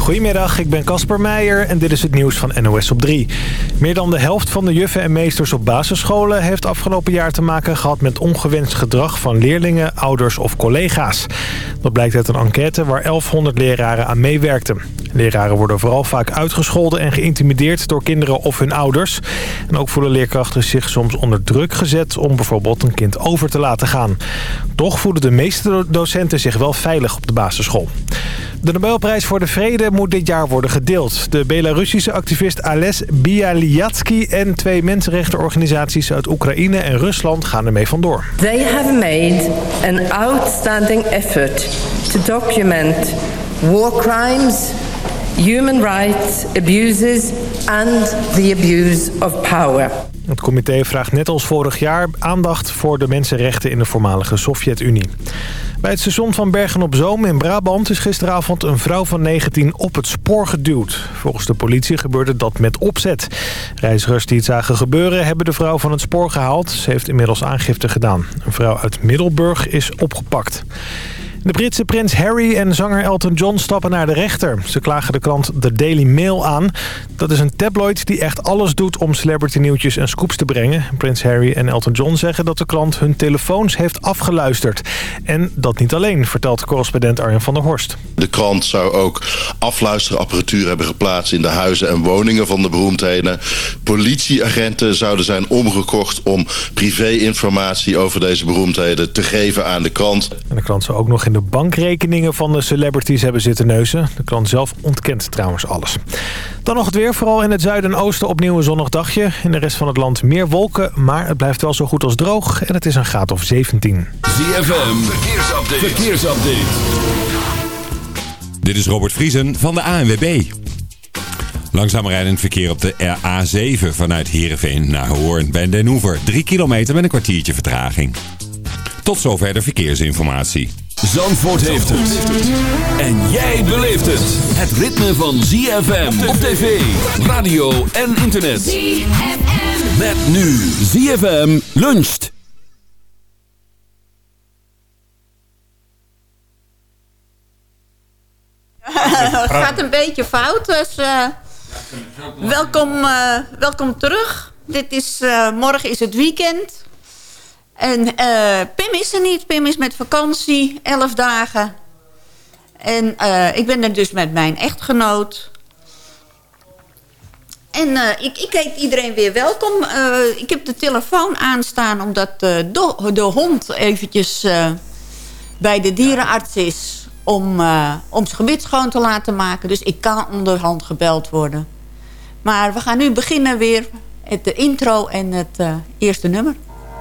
Goedemiddag, ik ben Casper Meijer en dit is het nieuws van NOS op 3. Meer dan de helft van de juffen en meesters op basisscholen... heeft afgelopen jaar te maken gehad met ongewenst gedrag van leerlingen, ouders of collega's. Dat blijkt uit een enquête waar 1100 leraren aan meewerkten. Leraren worden vooral vaak uitgescholden en geïntimideerd door kinderen of hun ouders. En ook voelen leerkrachten zich soms onder druk gezet om bijvoorbeeld een kind over te laten gaan. Toch voelen de meeste docenten zich wel veilig op de basisschool. De Nobelprijs voor de Vrede moet dit jaar worden gedeeld. De Belarussische activist Ales Bialyatsky en twee mensenrechtenorganisaties uit Oekraïne en Rusland gaan ermee vandoor. They have made an outstanding effort to document war crimes, human rights abuses and the abuse of power. Het comité vraagt net als vorig jaar aandacht voor de mensenrechten in de voormalige Sovjet-Unie. Bij het station van Bergen-op-Zoom in Brabant is gisteravond een vrouw van 19 op het spoor geduwd. Volgens de politie gebeurde dat met opzet. Reizigers die het zagen gebeuren hebben de vrouw van het spoor gehaald. Ze heeft inmiddels aangifte gedaan. Een vrouw uit Middelburg is opgepakt. De Britse prins Harry en zanger Elton John stappen naar de rechter. Ze klagen de krant The Daily Mail aan. Dat is een tabloid die echt alles doet om celebrity nieuwtjes en scoops te brengen. Prins Harry en Elton John zeggen dat de krant hun telefoons heeft afgeluisterd. En dat niet alleen, vertelt correspondent Arjen van der Horst. De krant zou ook afluisterapparatuur hebben geplaatst in de huizen en woningen van de beroemdheden. Politieagenten zouden zijn omgekocht om privé-informatie over deze beroemdheden te geven aan de krant. En de krant zou ook nog in de bankrekeningen van de celebrities hebben zitten neuzen. De krant zelf ontkent trouwens alles. Dan nog het weer, vooral in het zuiden en oosten opnieuw een zonnig dagje. In de rest van het land meer wolken, maar het blijft wel zo goed als droog. En het is een graad of 17. ZFM, verkeersupdate. verkeersupdate. Dit is Robert Vriesen van de ANWB. Langzaam rijdend verkeer op de A7 vanuit Heerenveen naar Hoorn bij Den Hoever. 3 kilometer met een kwartiertje vertraging. Tot zover de verkeersinformatie. Zandvoort heeft het. En jij beleeft het. Het ritme van ZFM op tv, radio en internet. ZFM. Met nu ZFM luncht. Het gaat een beetje fout, dus uh, welkom, uh, welkom terug. Dit is, uh, morgen is het weekend. En uh, Pim is er niet. Pim is met vakantie, 11 dagen. En uh, ik ben er dus met mijn echtgenoot. En uh, ik, ik heet iedereen weer welkom. ik heb de telefoon aanstaan omdat de, de hond eventjes bij de dierenarts is... om, om zijn gebit schoon te laten maken. Dus ik kan onderhand gebeld worden. Maar we gaan nu beginnen weer met de intro en het eerste nummer.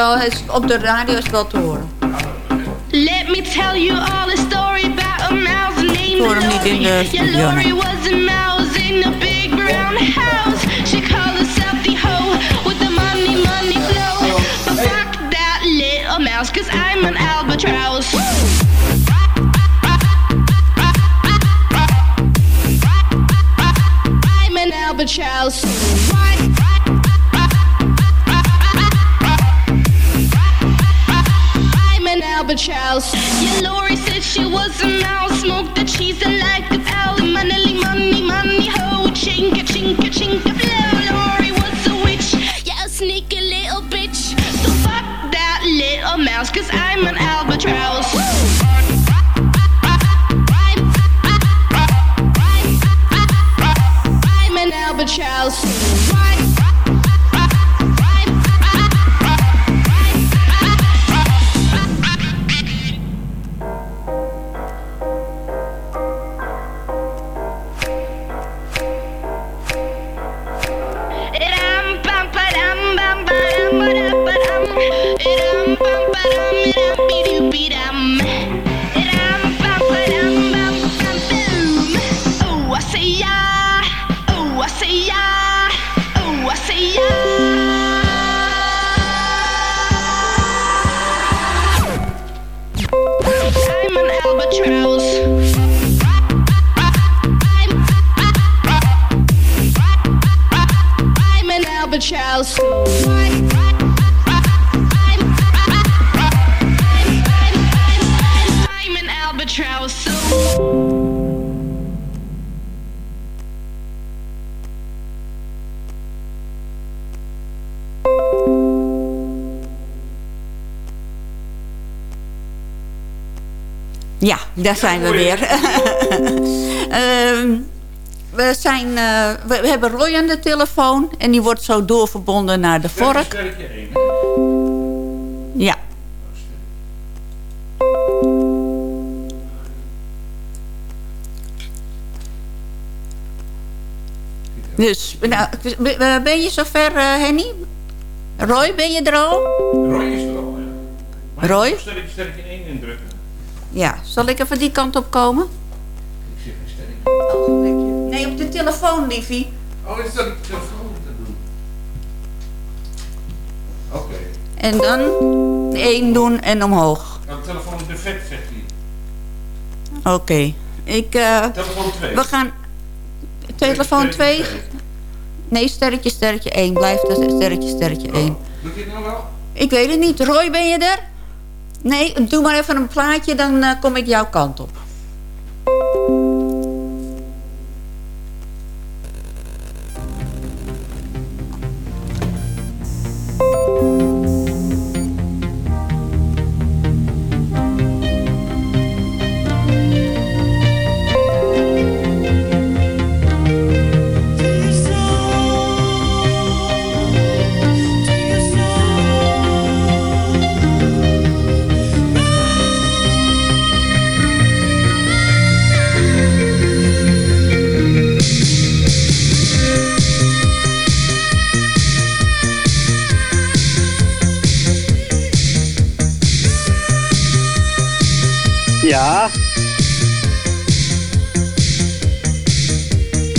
wel, op de radio is wel te horen. Let me tell you all a story about a mouse named Lori. niet in de studio. Lori was a mouse in a big brown house. She called herself the hoe with the money, money flow. But fuck that little mouse, cause I'm an albatross. I'm an albatross. Yeah, Lori said she was a mouse. Ja, daar zijn we weer. Ehm, we, zijn, eh, we, we hebben Roy aan de telefoon. En die wordt zo doorverbonden naar de vork. Ja. Dus, nou, ben je zover, eh, Henny? Roy, ben je er al? Roy is er al, ja. Roy? Sterretje, sterretje 1 indrukken. Ja, zal ik even die kant op komen? Ik zie geen sterretje. Nee, op de telefoon, liefie. Oh, is dat de telefoon te doen? Oké. En dan één doen en omhoog. De telefoon is defect, zegt hij. Oké. Ik, eh, Telefoon 2. we gaan... Telefoon 2? Nee, sterretje, sterretje 1. Blijft sterretje, sterretje 1. Doet hij het nou wel? Ik weet het niet. Roy, ben je er? Nee, doe maar even een plaatje, dan eh, kom ik jouw kant op.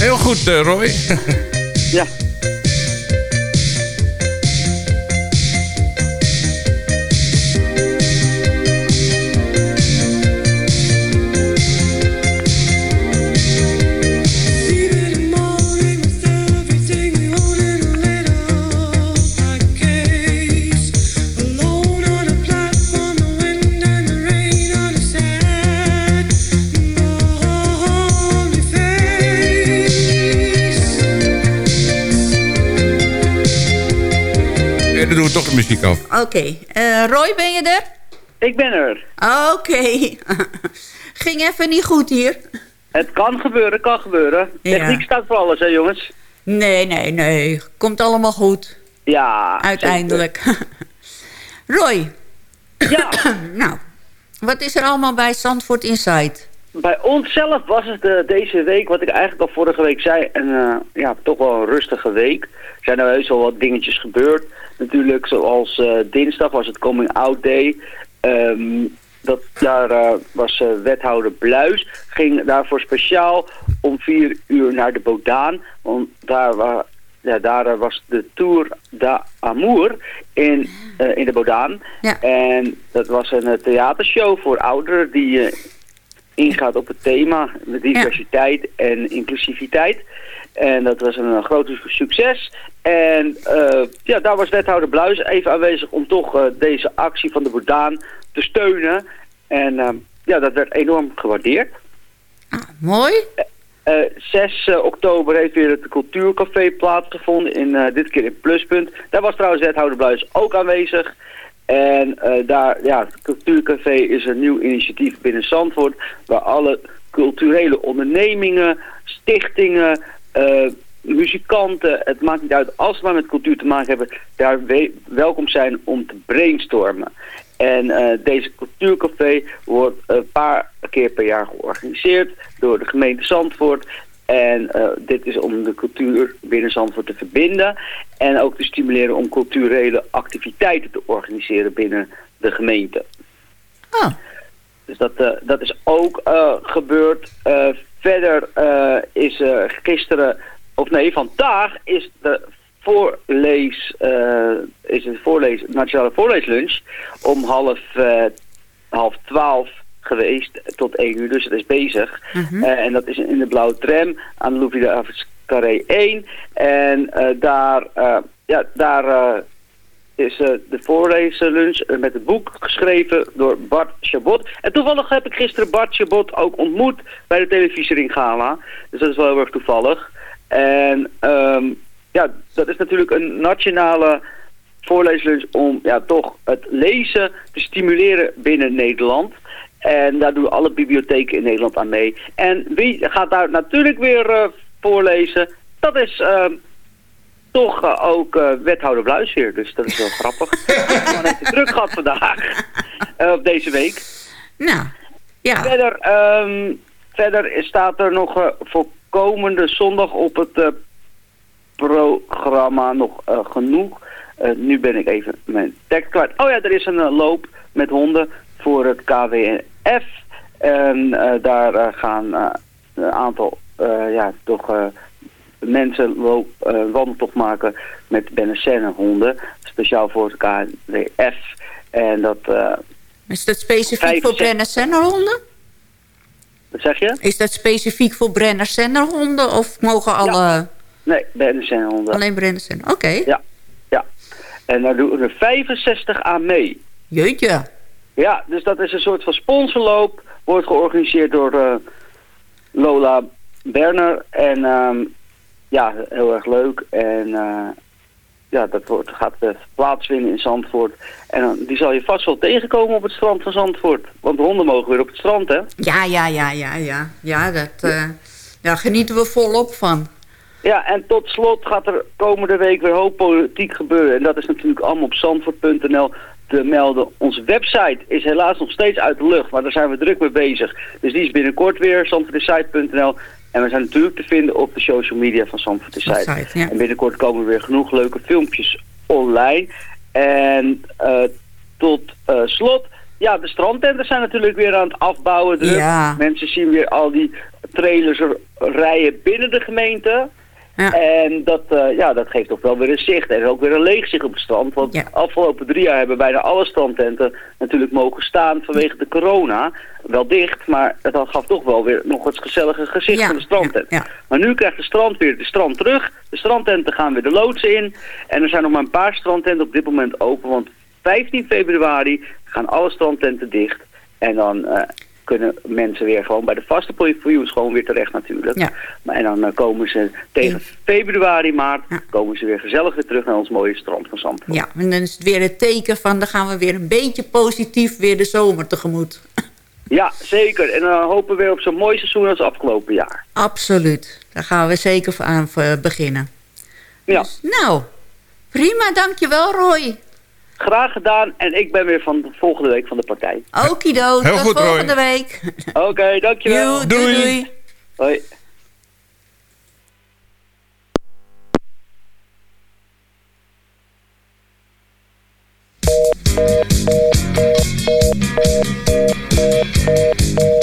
Heel goed, eh, Roy. ja. De muziek af. Oké. eh, Roy, ben je er? Ik ben er. Oké. Ging even niet goed hier. Het kan gebeuren, kan gebeuren. Ja. Techniek staat voor alles, hè jongens? Nee, nee, nee. Komt allemaal goed. Ja. Uiteindelijk. Roy. Ja. nou, wat is er allemaal bij Zandvoort Inside? Bij ons zelf was het eh, deze week, wat ik eigenlijk al vorige week zei, een eh, ja, toch wel een rustige week. Er zijn er heus wel wat dingetjes gebeurd. Natuurlijk, zoals eh, dinsdag was het Coming Out Day. Ehm, dat, daar eh, was eh, wethouder Bluis. Ging daarvoor speciaal om vier uur naar de Bodaan. Want daar, ja, daar was de Tour d'Amour in, in de Bodaan. Ja. En dat was een theatershow voor ouderen die ingaat op het thema diversiteit en inclusiviteit. En dat was een, eh, groot succes. En eh, ja, daar was wethouder Bluis even aanwezig om toch eh, deze actie van de Bordaan te steunen. En ja, dat werd enorm gewaardeerd. Mooi. Eh, 6 eh, oktober heeft weer het Cultuurcafé plaatsgevonden, in, dit keer in Pluspunt. Daar was trouwens wethouder Bluis ook aanwezig. En daar, ja, het Cultuurcafé is een nieuw initiatief binnen Zandvoort... waar alle culturele ondernemingen, stichtingen, eh, muzikanten... het maakt niet uit, als ze maar met cultuur te maken hebben... daar we- welkom zijn om te brainstormen. En eh, deze cultuurcafé wordt een paar keer per jaar georganiseerd door de gemeente Zandvoort. En eh, dit is om de cultuur binnen Zandvoort te verbinden. En ook te stimuleren om culturele activiteiten te organiseren binnen de gemeente. Oh. Dus dat, dat is ook gebeurd. Verder eh, is eh, gisteren, of nee, vandaag is de voorlees, eh, is het voorlees, nationale voorleeslunch om half, half twaalf geweest tot 1 uur, dus het is bezig. Mhm. En dat is in de blauwe tram aan de Louis de Avers Carré 1. En daar, ja, daar is eh, de voorlezenlunch eh, met het boek geschreven door Bart Chabot. En toevallig heb ik gisteren Bart Chabot ook ontmoet bij de televisiering Gala. Dus dat is wel heel erg toevallig. En ehm, ja, dat is natuurlijk een nationale voorleeslunch om ja, toch het lezen te stimuleren binnen Nederland. En daar doen alle bibliotheken in Nederland aan mee. En wie gaat daar natuurlijk weer eh, voorlezen? Dat is ehm, toch eh, ook eh, wethouder Bluis weer. Dus dat is wel grappig. Heeft het druk gehad vandaag. eh, op deze week. Nou, ja. Verder, ehm, verder staat er nog voor komende zondag op het programma nog genoeg. Nu ben ik even mijn tekst kwijt. Oh ja, er is een loop met honden voor het KWF. En daar gaan een aantal ja, toch, mensen loop, eh, wandeltocht maken met Benessen honden. Speciaal voor het KWF. En dat... eh, Is dat specifiek voor 65 Brenner Senderhonden? wat zeg je? Is dat specifiek voor Brenner Senderhonden? Of mogen alle... Nee, Benessen honden. Alleen Brenner Sender? Oké. Ja, ja. En daar doen er 65 aan mee. Jeetje. Ja, dus dat is een soort van sponsorloop. Wordt georganiseerd door eh, Lola Berner. En ehm, ja, heel erg leuk. En eh, ja, dat wordt, gaat eh, plaatsvinden in Zandvoort. En dan, die zal je vast wel tegenkomen op het strand van Zandvoort. Want de honden mogen weer op het strand, hè? Ja, ja, ja, ja, ja. Ja, dat, eh, daar genieten we volop van. Ja, en tot slot gaat er komende week weer hoop politiek gebeuren. En dat is natuurlijk allemaal op zandvoort.nl te melden. Onze website is helaas nog steeds uit de lucht, maar daar zijn we druk mee bezig. Dus die is binnenkort weer, zandvoortdesite.nl. En we zijn natuurlijk te vinden op de social media van Zandvoort de Site. Site, ja. En binnenkort komen er weer genoeg leuke filmpjes online. En eh, tot eh, slot, ja, de strandtenten zijn natuurlijk weer aan het afbouwen. Ja. Mensen zien weer al die trailers er rijden binnen de gemeente. Ja. En dat, eh, ja, dat geeft toch wel weer een zicht. En ook weer een leegzicht op het strand. Want Ja. de afgelopen drie jaar hebben bijna alle strandtenten natuurlijk mogen staan vanwege de corona. Wel dicht, maar het gaf toch wel weer nog het gezellige gezicht Ja, van de strandtent. Maar nu krijgt de strand weer de strand terug. De strandtenten gaan weer de loods in. En er zijn nog maar een paar strandtenten op dit moment open. Want 15 februari gaan alle strandtenten dicht. En dan eh, kunnen mensen weer gewoon bij de vaste views gewoon weer terecht natuurlijk. Ja. Maar, en dan eh, komen ze tegen februari, maart, komen ze weer gezellig weer terug naar ons mooie strand van Zandvoort. Ja, en dan is het weer het teken van... dan gaan we weer een beetje positief weer de zomer tegemoet. Ja, zeker. En dan hopen we weer op zo'n mooi seizoen als afgelopen jaar. Absoluut. Daar gaan we zeker aan eh, beginnen. Ja, Dus, nou, prima. Dankjewel, Roy. Graag gedaan. En ik ben weer van de volgende week van de partij. Okido, Heel tot goed, Roy. volgende week. Oké, dankjewel. Doei, Doei. doei. Hoi. You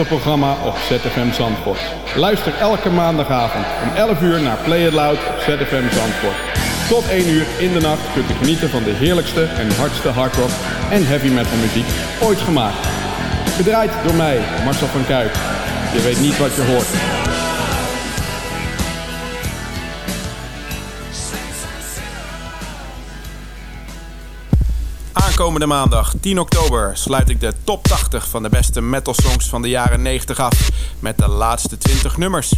Het metalprogramma op ZFM Zandvoort. Luister elke maandagavond om 11 uur naar Play It Loud op ZFM Zandvoort. Tot 1 uur in de nacht kunt u genieten van de heerlijkste en hardste hardrock en heavy metal muziek ooit gemaakt. Gedraaid door mij, Marcel van Kuijk. Je weet niet wat je hoort. Aankomende maandag, 10 oktober, sluit ik de top 80 van de beste metal songs van de jaren 90 af met de laatste 20 nummers.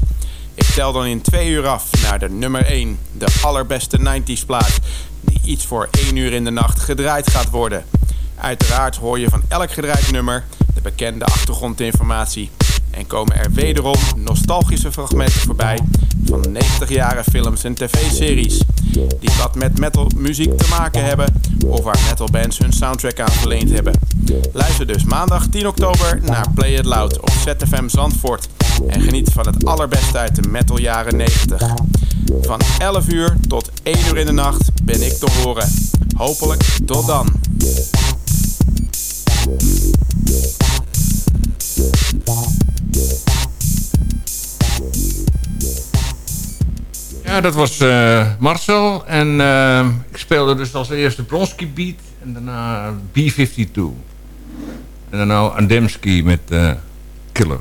Ik tel dan in twee uur af naar de nummer 1, de allerbeste 90s plaat, die iets voor 1 uur in de nacht gedraaid gaat worden. Uiteraard hoor je van elk gedraaid nummer de bekende achtergrondinformatie. En komen er wederom nostalgische fragmenten voorbij van 90 jaren films en tv-series. Die wat met metalmuziek te maken hebben of waar metalbands hun soundtrack aan verleend hebben. Luister dus maandag 10 oktober naar Play It Loud op ZFM Zandvoort. En geniet van het allerbeste uit de metal jaren 90. Van 11 uur tot 1 uur in de nacht ben ik te horen. Hopelijk tot dan. Ja, dat was eh, Marcel. En eh, ik speelde dus als eerste Bronski Beat. En daarna B-52. En daarna Ademski met eh, Killer.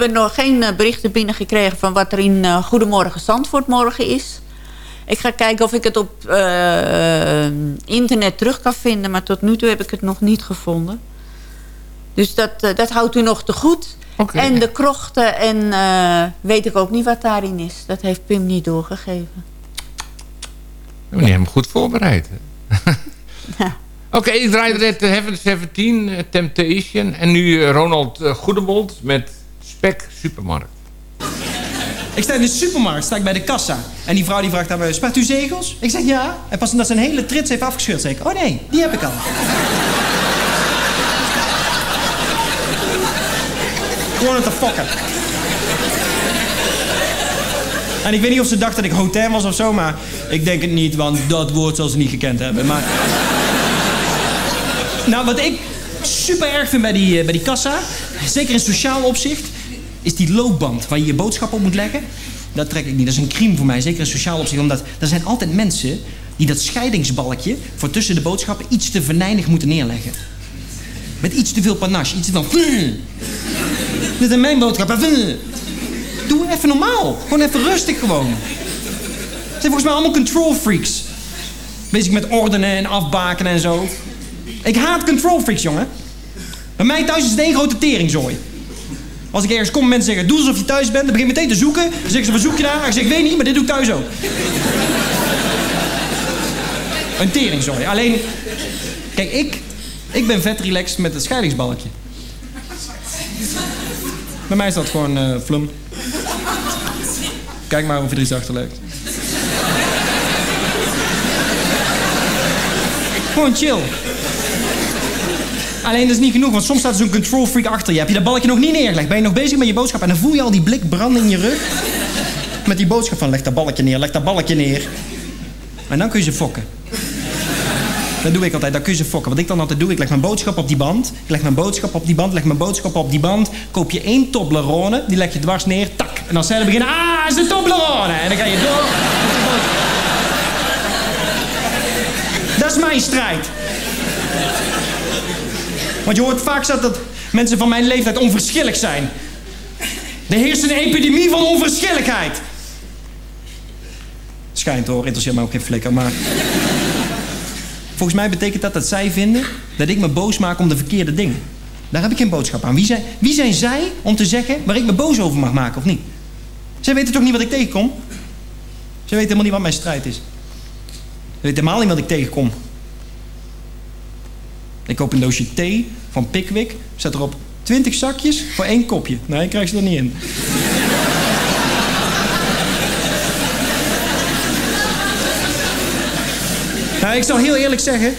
Hebben nog geen eh, berichten binnengekregen van wat er in eh, Goedemorgen Zandvoort morgen is. Ik ga kijken of ik het op eh, internet terug kan vinden. Maar tot nu toe heb ik het nog niet gevonden. Dus dat, dat houdt u nog te goed. En de krochten en weet ik ook niet wat daarin is. Dat heeft Pim niet doorgegeven. We hebben hem goed voorbereid. Oké, ik draai net Heaven 17, eh, Temptation. En nu Ronald Goedemond met Spek Supermarkt. Ik sta in de supermarkt, sta ik bij de kassa. En die vrouw die vraagt aan mij, spaart u zegels? Ik zeg ja. En pas omdat ze een hele trits heeft afgescheurd, zeg ik, oh nee, die heb ik al. Gewoon om te fokken. En ik weet niet of ze dacht dat ik hotel was of zo, maar ik denk het niet, want dat woord zal ze niet gekend hebben. Maar... Nou, wat ik super erg vind bij die, eh, bij die kassa, zeker in sociaal opzicht, is die loopband waar je je boodschap op moet leggen. Dat trek ik niet. Dat is een crime voor mij, zeker in sociaal opzicht. Omdat er zijn altijd mensen die dat scheidingsbalkje voor tussen de boodschappen iets te venijnig moeten neerleggen. Met iets te veel panache, iets veel... Dit zijn mijn boodschappen. Doe even normaal. Gewoon even rustig gewoon. Het zijn volgens mij allemaal control freaks. Bezig met ordenen en afbakenen en zo. Ik haat control freaks, jongen. Bij mij thuis is het één grote teringzooi. Als ik ergens kom en mensen zeggen, doe alsof je thuis bent, dan begin ik meteen te zoeken. Dan zeggen ze, wat zoek je naar? Ik zeg, ik weet niet, maar dit doe ik thuis ook. Een teringzooi. Alleen, kijk, ik, ik ben vet relaxed met het scheidingsbalkje. Bij mij is dat gewoon eh flum. Kijk maar of je er iets achter legt. Gewoon chill. Alleen dat is niet genoeg, want soms staat zo'n control freak achter je. Heb je dat balkje nog niet neergelegd? Ben je nog bezig met je boodschap? En dan voel je al die blik branden in je rug. Met die boodschap van leg dat balkje neer, leg dat balkje neer. En dan kun je ze fokken. Dat doe ik altijd, dan kun je ze fokken. Wat ik dan altijd doe, ik leg mijn boodschap op die band. Ik leg mijn boodschap op die band, leg mijn boodschap op die band. Koop je één Toblerone, die leg je dwars neer, tak. En als zij dan beginnen, ah, is de Toblerone. En dan ga je door. Dat is mijn strijd. Want je hoort vaak dat, mensen van mijn leeftijd onverschillig zijn. Er heerst een epidemie van onverschilligheid. Schijnt hoor, interesseert mij ook geen flikker, maar... Volgens mij betekent dat dat zij vinden dat ik me boos maak om de verkeerde dingen. Daar heb ik geen boodschap aan. Wie zijn, wie zijn zij om te zeggen waar ik me boos over mag maken of niet? Zij weten toch niet wat ik tegenkom? Zij weten helemaal niet wat mijn strijd is. Zij weten helemaal niet wat ik tegenkom. Ik koop een doosje thee van Pickwick. Zet erop 20 zakjes voor één kopje. Nee, krijg ze er niet in. Nou, ik zal heel eerlijk zeggen.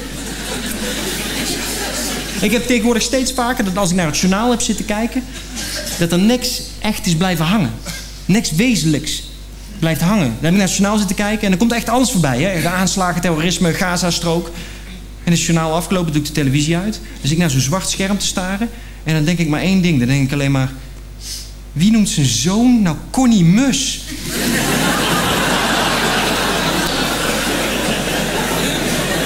Ik heb tegenwoordig steeds vaker dat als ik naar het journaal heb zitten kijken, dat er niks echt is blijven hangen. Niks wezenlijks blijft hangen. Dan heb ik naar het journaal zitten kijken en er komt echt alles voorbij. Hè? De aanslagen, terrorisme, Gaza-strook. En het journaal afgelopen, doe ik de televisie uit. Dus ik naar zo'n zwart scherm te staren. En dan denk ik maar één ding. Dan denk ik alleen maar... Wie noemt zijn zoon nou Connie Mus?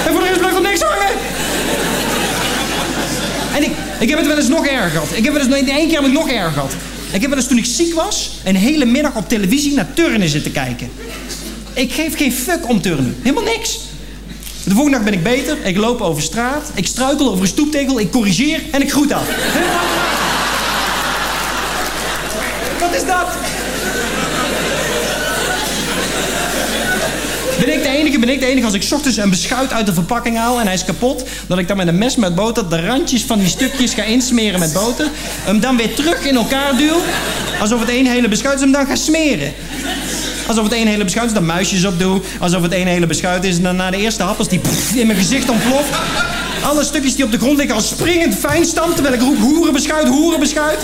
en voor de rest blijft er niks hangen. En ik, ik heb het wel eens nog erger gehad. Ik heb het eens, één keer heb ik nog erger gehad. Ik heb wel eens toen ik ziek was... een hele middag op televisie naar turnen zitten kijken. Ik geef geen fuck om turnen. Helemaal niks. De volgende dag ben ik beter. Ik loop over straat. Ik struikel over een stoeptegel. Ik corrigeer en ik groet af. Wat is dat? Ben ik de enige, ben ik de enige als ik ochtends een beschuit uit de verpakking haal en hij is kapot, dat ik dan met een mes met boter de randjes van die stukjes ga insmeren met boter, hem dan weer terug in elkaar duw, alsof het één hele beschuit is, hem dan ga smeren. Alsof het één hele beschuit is, dan muisjes op doe. Alsof het één hele beschuit is, en dan na de eerste hap als die in mijn gezicht ontploft. Alle stukjes die op de grond liggen als springend fijn stam, terwijl ik roep hoerenbeschuit, hoerenbeschuit.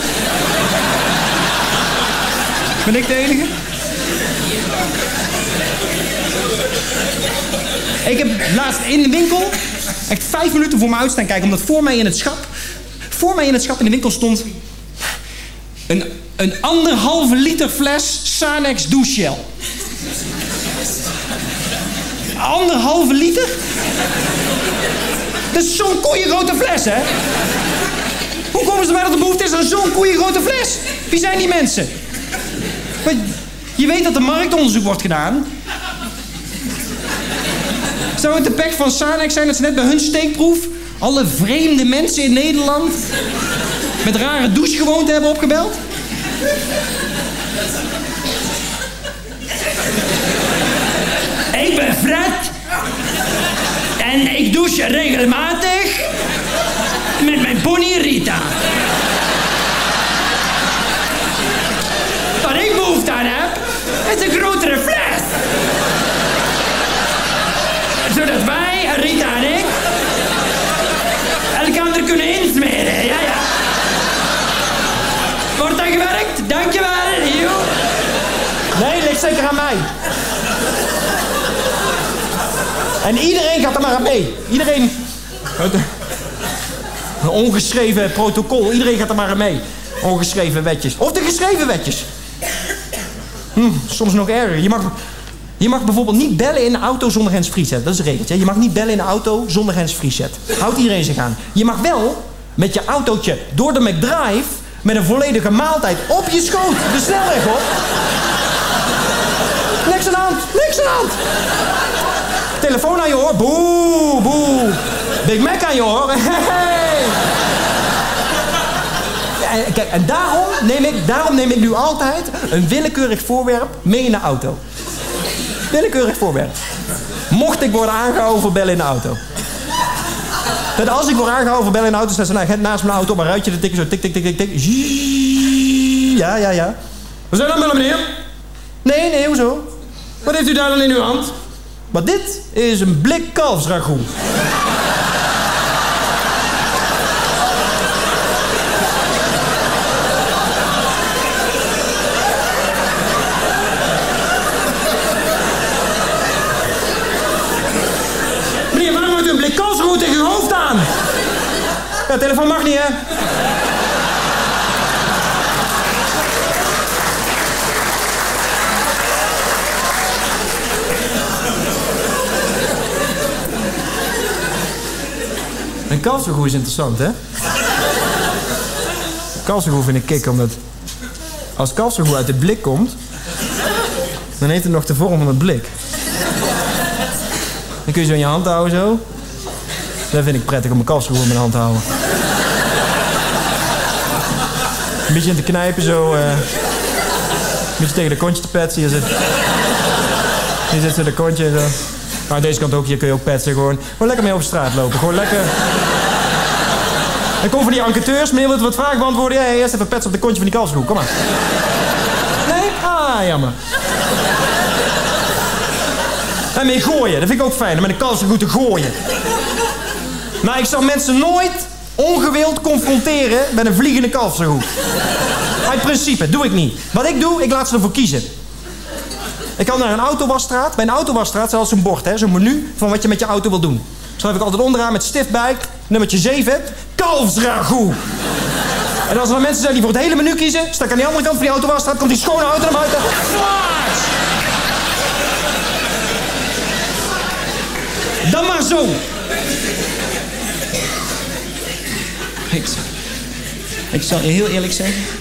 Ben ik de enige? Ik heb laatst in de winkel echt vijf minuten voor me uit staan kijken, omdat voor mij in het schap, voor mij in het schap in de winkel stond een, een anderhalve liter fles Sanex douchegel. Anderhalve liter? Dat is zo'n koeiengrote fles, hè? Hoe komen ze erbij dat er behoefte is aan zo'n koeiengrote fles? Wie zijn die mensen? Je weet dat er marktonderzoek wordt gedaan. Zou het de pech van Sanex zijn dat ze net bij hun steekproef... alle vreemde mensen in Nederland... met rare douchegewoonten hebben opgebeld? Ik ben En ik douche regelmatig met mijn pony Rita. Wat ik behoefte aan heb, is een grotere fles. Zodat wij, Rita en ik, elkaar kunnen insmeren. Ja, ja. Wordt dat gewerkt? Dankjewel. Joe. Nee, ligt zeker aan mij. En iedereen gaat er maar aan mee. Iedereen... Een ongeschreven protocol. Iedereen gaat er maar aan mee. Ongeschreven wetjes. Of de geschreven wetjes. Hm, soms nog erger. Je mag, je mag bijvoorbeeld niet bellen in de auto zonder handsfree set. Dat is een regeltje. Je mag niet bellen in de auto zonder handsfree set. Houdt iedereen zich aan. Je mag wel met je autootje door de McDrive... met een volledige maaltijd op je schoot de snelweg op. Niks aan de hand. Niks aan de hand. Telefoon aan je oor. Boe, boe. Big Mac aan je oor. Hey. en, kijk, en daarom neem, ik, daarom neem ik nu altijd een willekeurig voorwerp mee in de auto. Willekeurig voorwerp. Mocht ik worden aangehouden voor bellen in de auto. Dat als ik word aangehouden voor bellen in de auto, staat ze nou, naast mijn auto op een ruitje te tikken, zo tik, tik, tik, tik, tik. Ja, ja, ja. We zijn het bellen, meneer. Nee, nee, hoezo? Wat heeft u daar dan in uw hand? Maar dit is een blik kalfsragout. Meneer, waarom heeft u een blik kalfsragout tegen uw hoofd aan? Ja, telefoon mag niet, hè? Kalfsragout is interessant, hè? Kalfsragout vind ik kick, omdat... Als kalfsragout uit de blik komt... dan heeft het nog de vorm van het blik. Dan kun je zo in je hand houden, zo. Dat vind ik prettig om een kalfsragout in mijn hand te houden. Een beetje in te knijpen, zo. eh. Een beetje tegen de kontje te petsen. Hier zit, hier zit zo de kontje en zo. Maar deze kant ook, hier kun je ook petsen. Gewoon, gewoon lekker mee op straat lopen. Gewoon lekker... En kom van die enquêteurs, meneer wilt wat vragen beantwoorden? Ja, eerst even petsen op de kontje van die kalfsroe. Kom maar. Nee? Ah, jammer. En mee gooien, dat vind ik ook fijn. Om met een kalfsroe te gooien. Maar ik zal mensen nooit ongewild confronteren met een vliegende kalfsroe. Uit principe, doe ik niet. Wat ik doe, ik laat ze ervoor kiezen. Ik kan naar een autowasstraat. Bij een autowasstraat zelfs zo'n bord, zo'n menu van wat je met je auto wil doen. Schrijf ik altijd onderaan met stift bij, nummertje 7, kalfsragout. En als er dan mensen zijn die voor het hele menu kiezen, sta ik aan die andere kant van die autowasstraat, komt die schone auto naar buiten. Flaats! Dan maar zo. Ik, ik zal je heel eerlijk zeggen.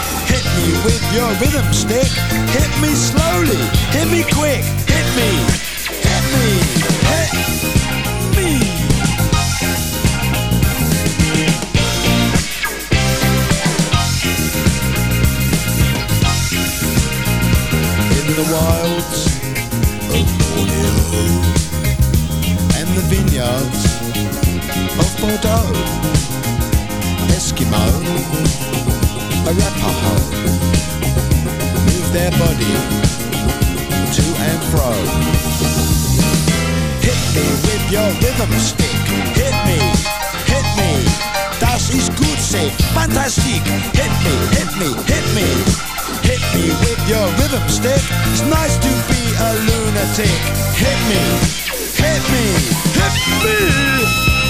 Me with your rhythm stick. Hit me slowly, hit me quick. Hit me, hit me, hit me. In the wilds of Borneo and the vineyards of Bordeaux, Eskimo, Arapaho, move their body to and fro. Hit me with your rhythm stick. Hit me, hit me. Das ist gut, say fantastic. Hit me, hit me, hit me. Hit me with your rhythm stick. It's nice to be a lunatic. Hit me, hit me, hit me.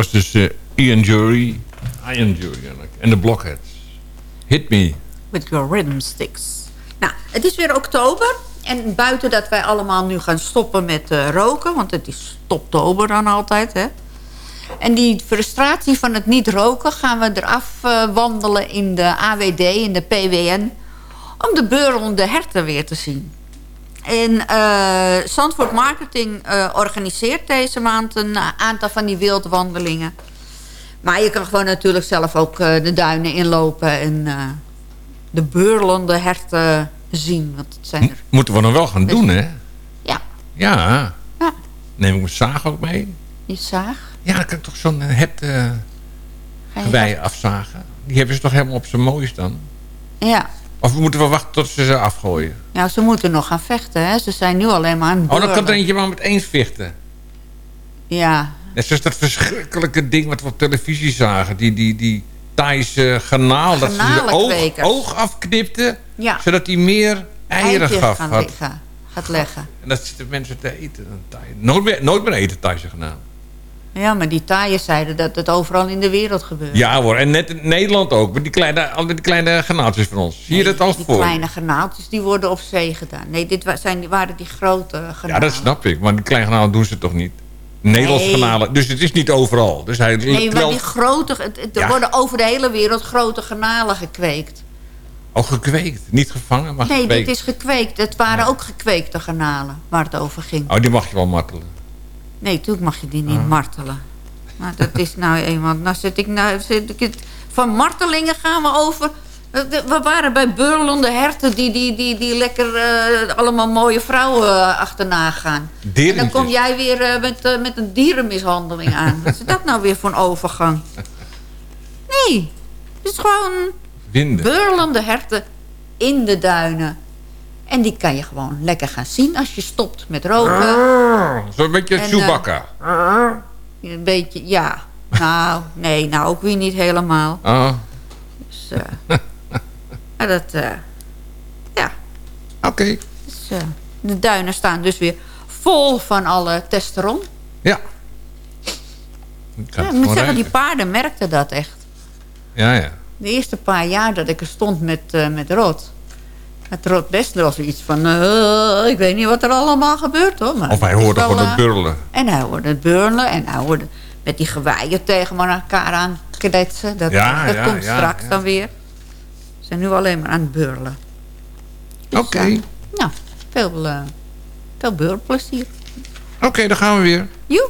Was dus eh, Ian Jury. Ian Jury. En de Blockheads. Hit me. With your rhythm sticks. Nou, het is weer oktober. En buiten dat wij allemaal nu gaan stoppen met eh, roken... want het is stoptober dan altijd, hè. En die frustratie van het niet roken... gaan we eraf eh, wandelen in de AWD, in de PWN... om de beurlende herten weer te zien. En eh Zandvoort Marketing eh, organiseert deze maand een eh, aantal van die wildwandelingen. Maar je kan gewoon natuurlijk zelf ook de duinen inlopen en de beurlende herten zien. Want het zijn er Moeten we nog wel gaan doen, hè? Ja. Ja. Ja. Neem ik mijn zaag ook mee? die zaag. Ja, dan kan ik toch zo'n je gewei afzagen. Die hebben ze toch helemaal op zijn mooist dan? Ja. Of moeten we wachten tot ze ze afgooien? ja, ze moeten nog gaan vechten. Hè? Ze zijn nu alleen maar aan het Oh, dan kan er eentje maar met eens vechten. Ja, Net zoals dat verschrikkelijke ding wat we op televisie zagen. Die, die, die Thaise garnaal. Dat ze de oog, oog afknipte. Ja. Zodat hij meer eieren eitjes gaf. gaan had. liggen, gaat leggen. En dat zitten mensen te eten. Nooit meer, nooit meer eten Thaise garnaal. Ja, maar die taaien zeiden dat het overal in de wereld gebeurt. Ja hoor, en net in Nederland ook. Met die kleine, al die kleine garnaaltjes van ons. Zie je dat al Die voor? je? kleine granaaltjes die worden op zee gedaan. Nee, dit zijn, waren die grote granalen. Ja, dat snap ik. Maar die kleine garnalen doen ze toch niet? Nederlandse Nee. Dus het is niet overal. Dus hij Nee, maar die grote... Het, het- er worden over de hele wereld grote granalen gekweekt. Oh, gekweekt. Niet gevangen, maar nee, gekweekt. dit is gekweekt. Het waren ook gekweekte granalen waar het over ging. Oh, die mag je wel martelen. Nee, natuurlijk mag je die niet Ah. martelen. Maar dat is nou eenmaal... Nou zit ik, nou zit ik van martelingen gaan we over... We waren bij beurlende herten die, die, die, die lekker eh, allemaal mooie vrouwen eh, achterna gaan. En dan kom jij weer eh, met, eh, met een dierenmishandeling aan. Wat is dat nou weer voor een overgang? Nee, het is gewoon Winden. beurlende herten in de duinen. En die kan je gewoon lekker gaan zien als je stopt met roken. Zo'n beetje En, eh, Chewbacca. Een beetje, ja. Nou, nee, nou ook weer niet helemaal. Ah, Dus, eh, maar dat, eh, ja. Oké. Dus, de duinen staan dus weer vol van alle testosteron. Ja. Ik Ja, ik moet zeggen, die paarden merkten dat echt. Ja, ja. De eerste paar jaar dat ik er stond met, met Rot. Het Rot best wel zoiets van... eh, ik weet niet wat er allemaal gebeurt hoor. Maar Of hij hoorde gewoon eh, het burlen. En hij hoorde het burlen. En hij hoorde met die gewaaien tegen elkaar aan kletsen. Dat, Ja, dat ja, komt ja, straks dan weer. Ze zijn nu alleen maar aan het burlen. Oké. eh, nou, veel, eh veel beurplezier. Oké, dan gaan we weer. Joe.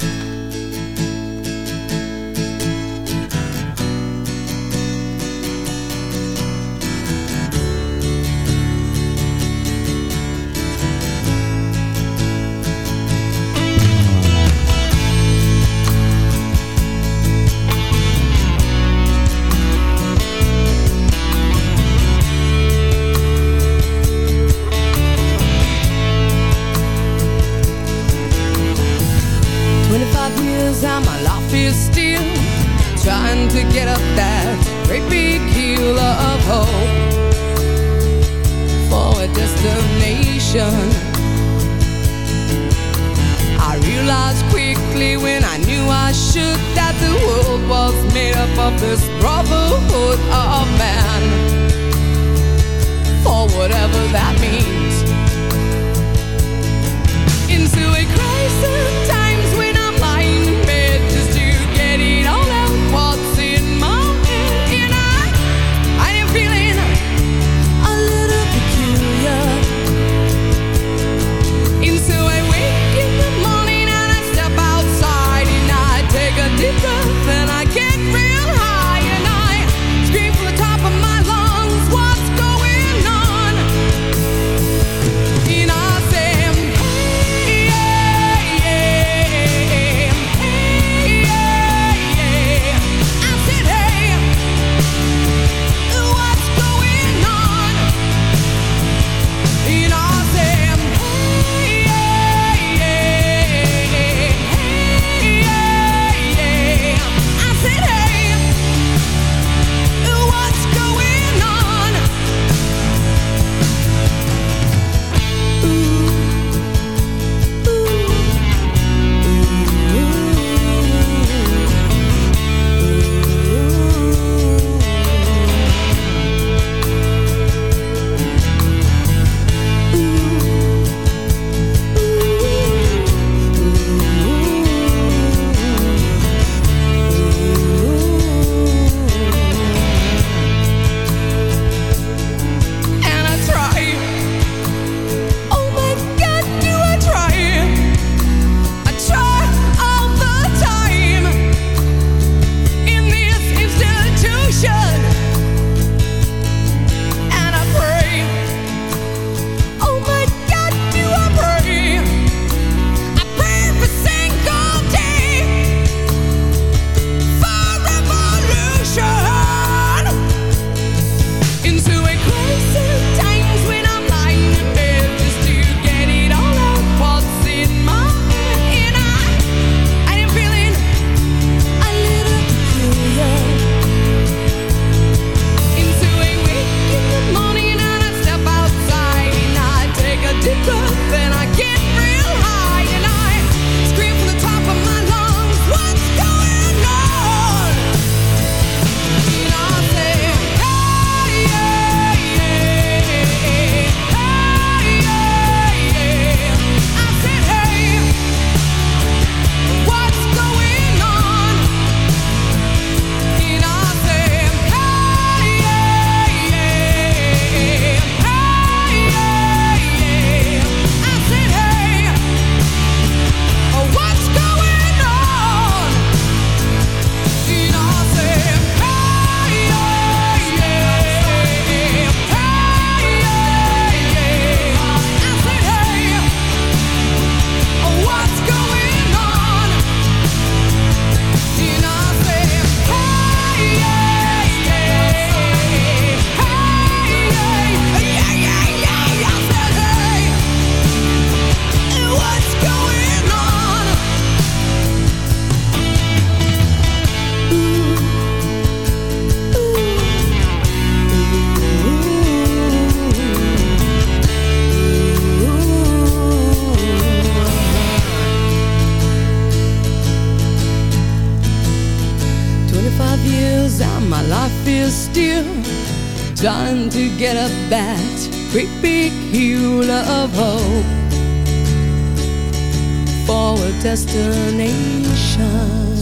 Destination.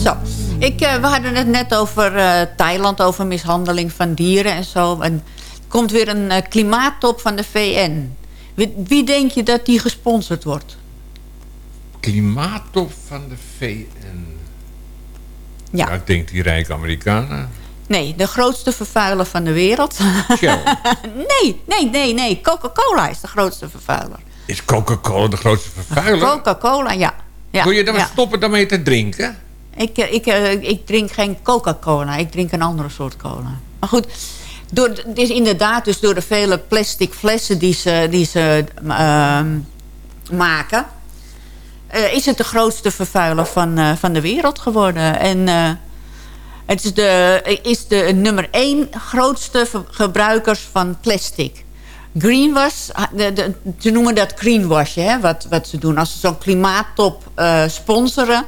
Zo, ik, eh, we hadden het net over eh, Thailand, over mishandeling van dieren en zo. En er komt weer een eh, klimaattop van de VN. Wie, wie denk je dat die gesponsord wordt? Klimaattop van de VN. Ja. ik denk die rijke Amerikanen. Nee, de grootste vervuiler van de wereld. Shell. nee, nee, nee, nee. Coca-Cola is de grootste vervuiler. Is Coca-Cola de grootste vervuiler? Coca-Cola, ja. Ja. Wil je dan stoppen daarmee te drinken? Ik, eh, ik, eh, ik drink geen Coca-Cola. Ik drink een andere soort cola. Maar goed, door, het is inderdaad dus door de vele plastic flessen die ze, die ze ehm, maken... eh, is het de grootste vervuiler van, van de wereld geworden. En het is de, is de nummer één grootste gebruikers van plastic. Greenwash, ah, de, de, ze noemen dat greenwashen, hè, wat, wat ze doen. Als ze zo'n klimaattop eh, sponsoren,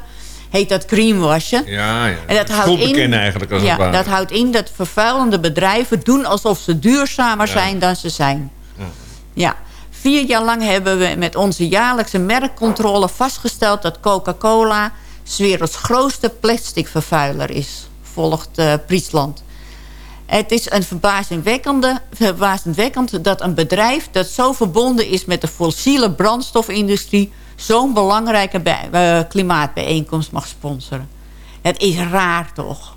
heet dat greenwashen. Ja, ja. En dat houdt in, eigenlijk als ja, het dat houdt in dat vervuilende bedrijven doen alsof ze duurzamer Ja. zijn dan ze zijn. Ja. Ja. Vier jaar lang hebben we met onze jaarlijkse merkcontrole vastgesteld... dat Coca-Cola 's werelds grootste plasticvervuiler is. Volgt eh Friesland. Het is een verbazingwekkende, verbazingwekkend dat een bedrijf... dat zo verbonden is met de fossiele brandstofindustrie... zo'n belangrijke bij- eh, klimaatbijeenkomst mag sponsoren. Het is raar toch?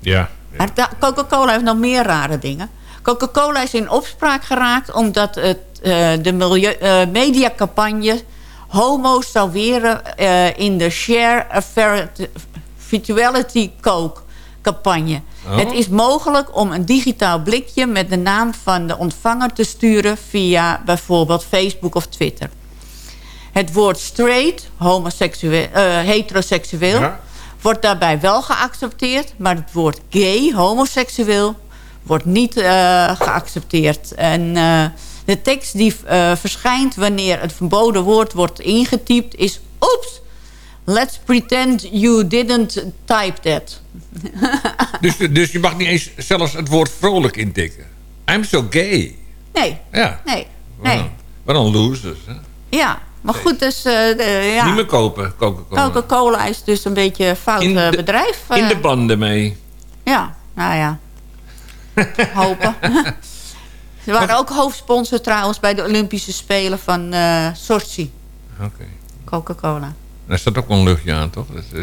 Ja. Maar da- Coca-Cola heeft nog meer rare dingen. Coca-Cola is in opspraak geraakt omdat het, eh, de milieu, eh, mediacampagne homo's zou weren in de Share a Virtu- Virtuality Coke campagne. Oh. Het is mogelijk om een digitaal blikje met de naam van de ontvanger te sturen via bijvoorbeeld Facebook of Twitter. Het woord straight, homoseksueel, eh, heteroseksueel, Ja. wordt daarbij wel geaccepteerd. Maar het woord gay, homoseksueel, wordt niet eh, geaccepteerd. En eh, de tekst die verschijnt wanneer het verboden woord wordt ingetypt is... Oeps, let's pretend you didn't type that. Dus, dus je mag niet eens zelfs het woord vrolijk intikken. I'm so gay. Nee, Ja. nee, nee. Wat een losers. Hè? Ja, maar goed, dus... eh, de- ja. Niet meer kopen, Coca-Cola. Coca-Cola is dus een beetje een fout In eh, de- bedrijf. In eh. de banden mee. Ja, nou ja. Hopen. Ze waren ook hoofdsponsor trouwens bij de Olympische Spelen van eh Sochi. Oké. Coca-Cola. Daar staat ook wel een luchtje aan, toch? Dat, eh,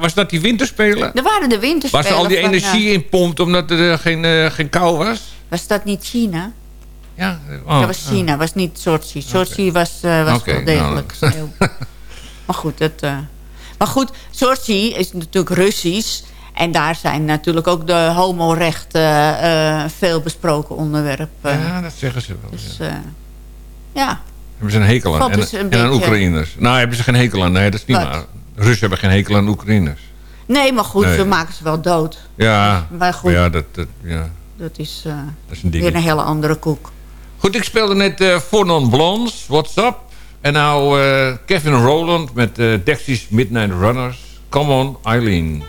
was dat die winterspelen? Er waren de winterspelen Waar ze al die van, energie eh, in pompt omdat er eh, geen, eh, geen kou was? Was dat niet China? Ja, oh, dat was China, was niet Sochi. Sochi was, was wel degelijk. nou, sneeuw. maar goed, dat, maar goed, Sochi is natuurlijk Russisch. En daar zijn natuurlijk ook de homorechten eh, veel besproken onderwerp. Ja, dat zeggen ze wel. Dus, ja. ja. Hebben ze een hekel aan. En, dus een en aan Oekraïners. Nou, hebben ze geen hekel aan. Nee, dat is niet Wat? waar. Russen hebben geen hekel aan Oekraïners. Nee, maar goed, Nee. we maken ze wel dood. Ja, Maar goed. ja, dat, dat, ja. Dat is, eh, dat is een weer een hele andere koek. Goed, ik speelde net eh Four Non Blondes, What's Up? En nou eh, Kevin Rowland met eh Dexys Midnight Runners. Come on, Eileen.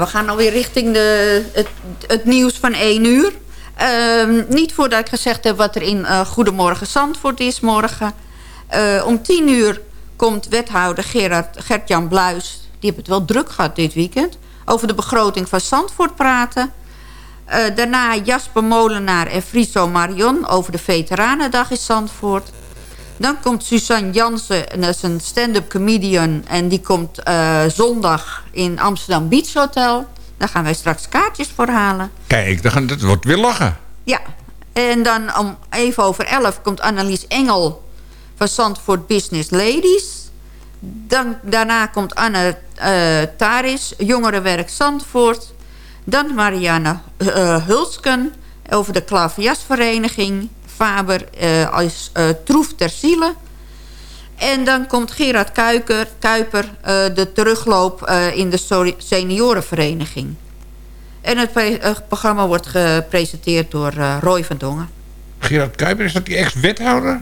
We gaan alweer richting de, het, het nieuws van 1 uur. Ehm, niet voordat ik gezegd heb wat er in eh, Goedemorgen Zandvoort is morgen. Eh, om 10 uur komt wethouder Gerard, Gert-Jan Bluis... die heeft het wel druk gehad dit weekend... over de begroting van Zandvoort praten. Eh, daarna Jasper Molenaar en Friso Marion... over de Veteranendag in Zandvoort. Dan komt Suzanne Jansen, en dat is een stand-up comedian... en die komt eh, zondag in Amsterdam Beach Hotel. Daar gaan wij straks kaartjes voor halen. Kijk, dan gaan- dat wordt weer lachen. Ja, en dan om even over elf komt Annelies Engel... van Zandvoort Business Ladies. Dan, daarna komt Anne eh, Taris, Jongerenwerk Zandvoort. Dan Marianne eh, Hulsken over de Klaverjasvereniging. Faber eh, als eh, Troef ter Ziele. En dan komt Gerard Kuiker, Kuiper, eh, de terugloop in de seniorenvereniging. En het programma wordt gepresenteerd door Roy van Dongen. Gerard Kuiper, is dat die ex-wethouder?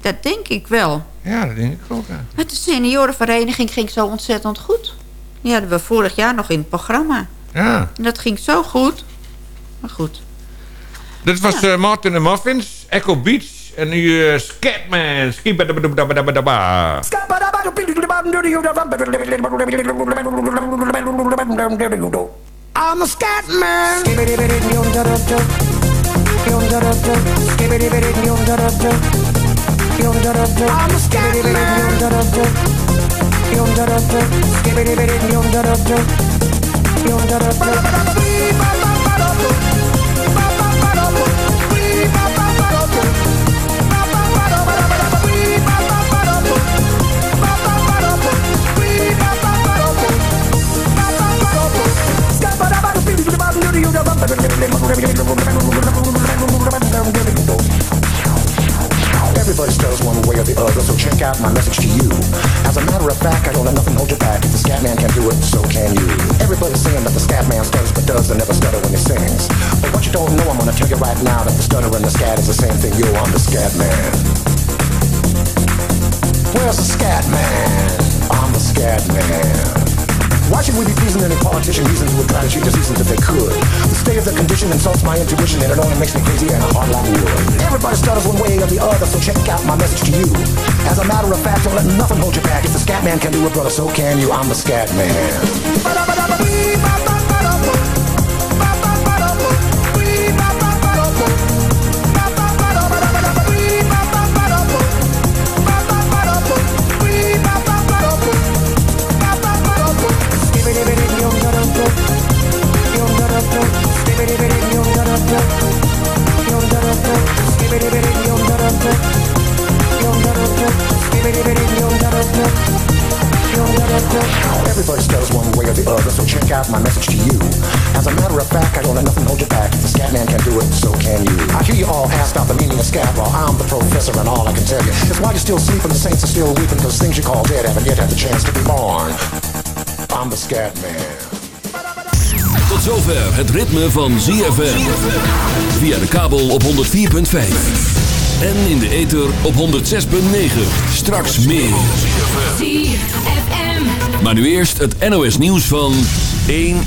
Dat denk ik wel. Ja, dat denk ik ook. ja. Met de seniorenvereniging ging zo ontzettend goed. Die hadden we vorig jaar nog in het programma. Ja. En dat ging zo goed. Maar goed. Dat was eh, Martin en Muffins, Echo Beach. En nu eh, Scatman. I'm a scat man. I'm a scat do brother, so can you. I'm the scat man. Out my message to you. As a matter of fact, I don't let nothing hold you back. If the scat man can do it, so can you. I hear you all ask about the meaning of scat, well, I'm the professor and all I can tell you is why you're still sleeping, the saints are still weeping, cause things you call dead haven't yet had the chance to be born. I'm the scat man. Tot zover het ritme van ZFM. Via de kabel op 104.5. En in de ether op 106.9. Straks meer. ZFM. Maar nu eerst het NOS nieuws van 1